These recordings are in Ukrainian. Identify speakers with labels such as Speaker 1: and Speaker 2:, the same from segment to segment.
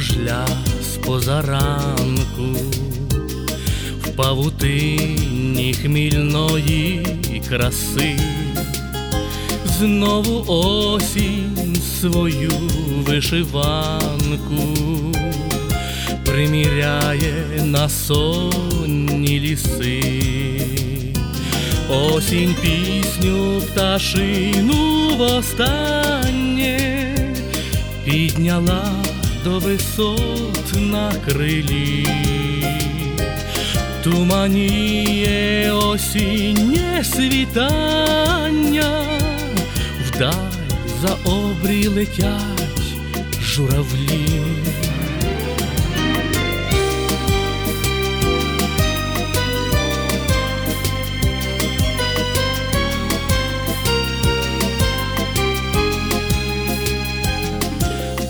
Speaker 1: земля з позаранку, в павутині хмільної краси, знову осінь свою вишиванку приміряє на сонні ліси, осінь пісню пташину востаннє підняла до висот на крилі, туманіє осіннє світання, вдаль за обрій летять журавлі.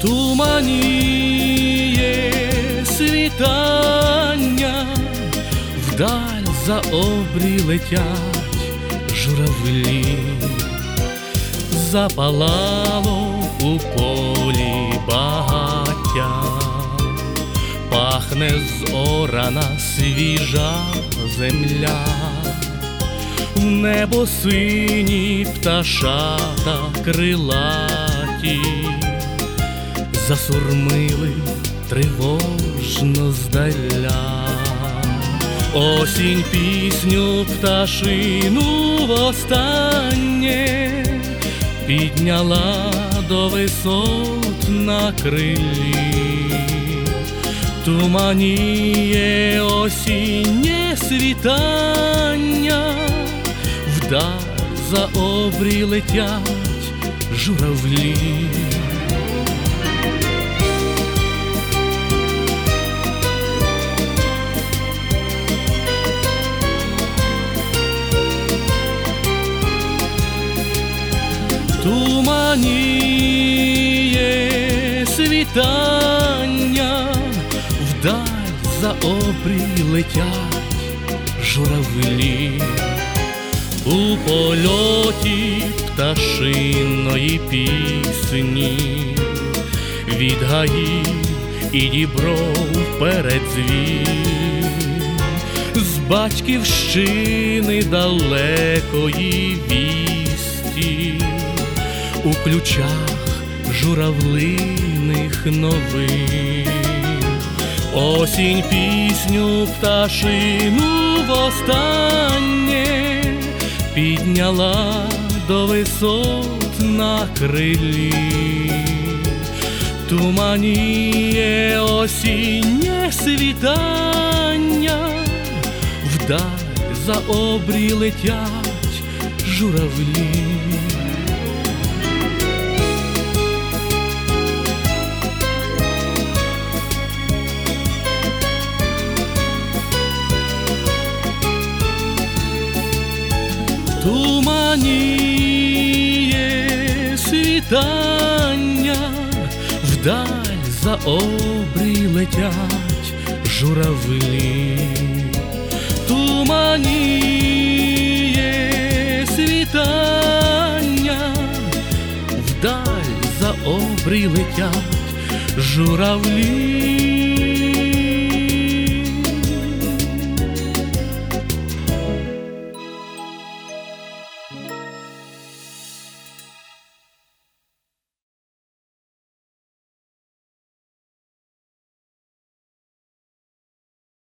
Speaker 1: Туманіє світання, вдаль за обрій летять журавлі, запалало у полі багаття, пахне зорана свіжа земля, в небо сині пташата крилаті засурмили тривожно здаля, осінь пісню пташину востаннє підняла до висот на крилі, туманіє осіннє світання, вдаль за обрій летять журавлі. Туманіє світання, вдаль за обрій летять журавлі, у польоті пташиної пісні, від гаїв і дібров перед з батьківщини далекої вісті у ключах журавлиних новин, осінь пісню пташину востаннє підняла до висот на крилі, туманіє осіннє світання, вдаль за обрій летять журавлі. Туманіє світання, вдаль за обрій летять журавлі, туманіє світання, вдаль за обрій летять журавлі.